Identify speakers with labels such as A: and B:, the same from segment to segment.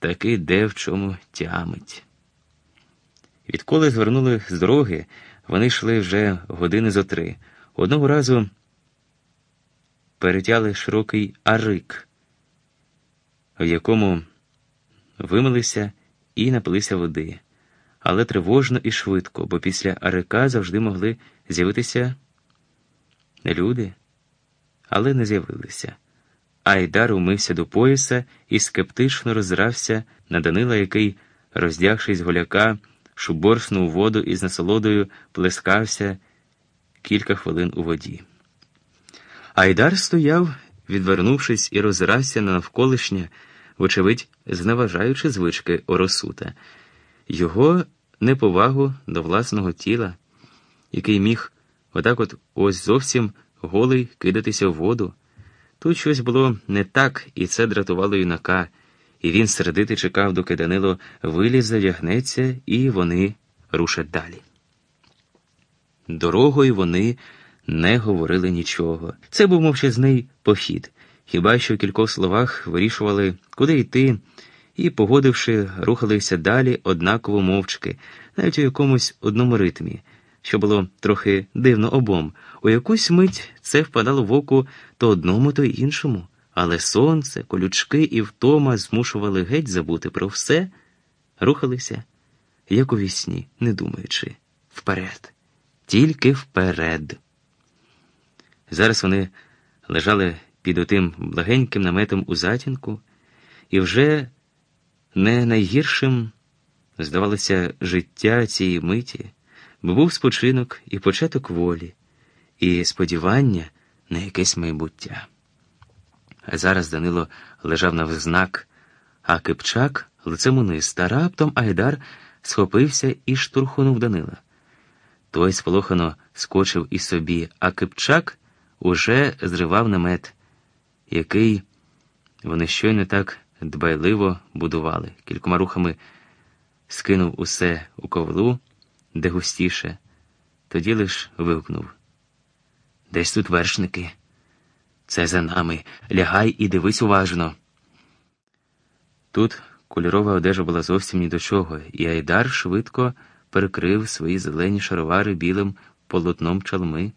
A: таки де в чому тямить. Відколи звернули з дороги, вони йшли вже години зо три. Одного разу перетяли широкий арик, в якому вимилися і напилися води, але тривожно і швидко, бо після арика завжди могли з'явитися люди, але не з'явилися. Айдар умився до пояса і скептично роззрався на Данила, який, роздягшись голяка, шуборснув воду і з насолодою плескався кілька хвилин у воді. Айдар стояв, відвернувшись, і роззирався на навколишнє, вочевидь, зневажаючи звички Оросута, його неповагу до власного тіла, який міг отак от ось зовсім голий кидатися в воду. Тут щось було не так, і це дратувало юнака, і він сердити чекав, доки Данило вилізе, вдягнеться, і вони рушать далі. Дорогою вони не говорили нічого. Це був мовчазний похід, хіба що в кількох словах вирішували, куди йти, і, погодивши, рухалися далі однаково мовчки, навіть у якомусь одному ритмі, що було трохи дивно обом. У якусь мить це впадало в око то одному, то іншому, але сонце, колючки і втома змушували геть забути про все, рухалися, як у вісні, не думаючи, вперед, тільки вперед. Зараз вони лежали під отим благеньким наметом у затінку, і вже не найгіршим здавалося життя цієї миті, був спочинок і початок волі і сподівання на якесь майбуття. А зараз Данило лежав навзнак, а Кипчак лицем униз, та раптом Айдар схопився і штурхунув Данила. Той сполохано скочив і собі, а Кипчак уже зривав намет, який вони щойно так дбайливо будували. Кількома рухами скинув усе у ковлу, де густіше, тоді лиш вигукнув. Десь тут вершники. Це за нами. Лягай і дивись уважно. Тут кольорова одежа була зовсім ні до чого, і Айдар швидко перекрив свої зелені шаровари білим полотном чалми.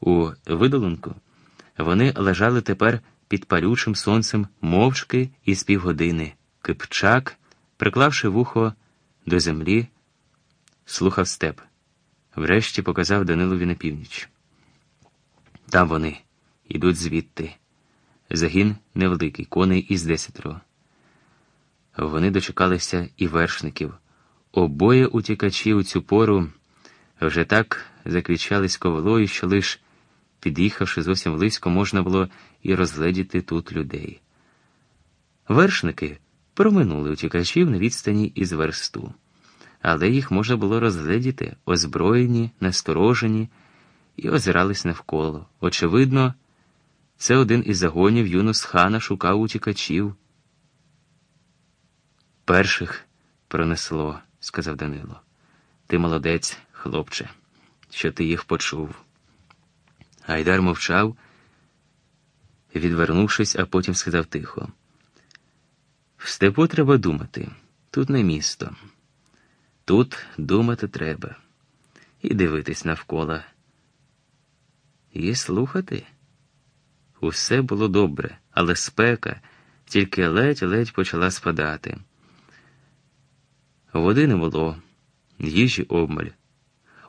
A: У видолунку вони лежали тепер під палючим сонцем мовчки і з півгодини. Кипчак, приклавши вухо до землі, слухав степ. Врешті показав Данилові на північ. Там вони йдуть звідти. Загін невеликий, коней із десятеро. Вони дочекалися і вершників. Обоє утікачі у цю пору вже так заквічались ковилою, що лиш, під'їхавши зовсім близько, можна було і розгледіти тут людей. Вершники проминули утікачів на відстані із версту, але їх можна було розгледіти, озброєні, насторожені і озирались навколо. Очевидно, це один із загонів Юнус хана шукав утікачів. Перших пронесло, сказав Данило. Ти молодець, хлопче, що ти їх почув. Гайдар мовчав, відвернувшись, а потім сказав тихо. В степу треба думати, тут не місто. Тут думати треба і дивитись навколо і слухати. Усе було добре, але спека тільки ледь-ледь почала спадати. Води не було, їжі обмаль.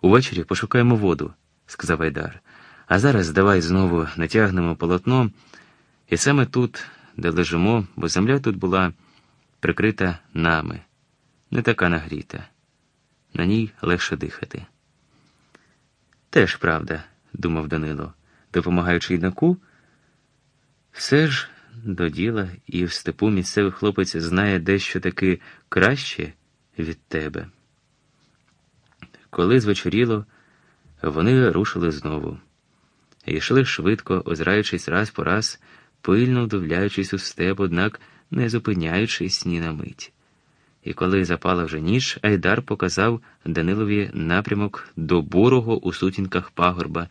A: Увечері пошукаємо воду, сказав Айдар. А зараз давай знову натягнемо полотно, і саме тут, де лежимо, бо земля тут була прикрита нами, не така нагріта, на ній легше дихати. Теж правда думав Данило, допомагаючи юнаку, все ж до діла і в степу місцевий хлопець знає дещо таки краще від тебе. Коли звечоріло, вони рушили знову. Йшли швидко, озираючись раз по раз, пильно вдивляючись у степ, однак не зупиняючись ні на мить. І коли запала вже ніч, Айдар показав Данилові напрямок до бурого у сутінках пагорба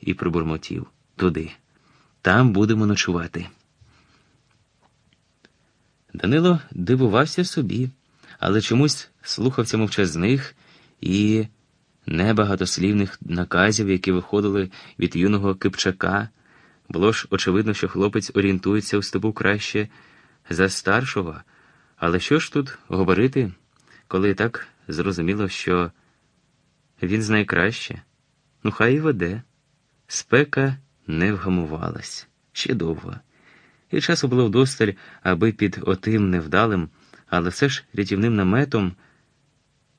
A: і пробурмотів туди. Там будемо ночувати. Данило дивувався собі, але чомусь слухався мовчазних і небагатослівних наказів, які виходили від юного Кипчака. Було ж очевидно, що хлопець орієнтується у степу краще за старшого. Але що ж тут говорити, коли так зрозуміло, що він знає краще? Ну, хай і веде. Спека не вгамувалась ще довго, і часу було вдосталь, аби під отим невдалим, але все ж рятівним наметом.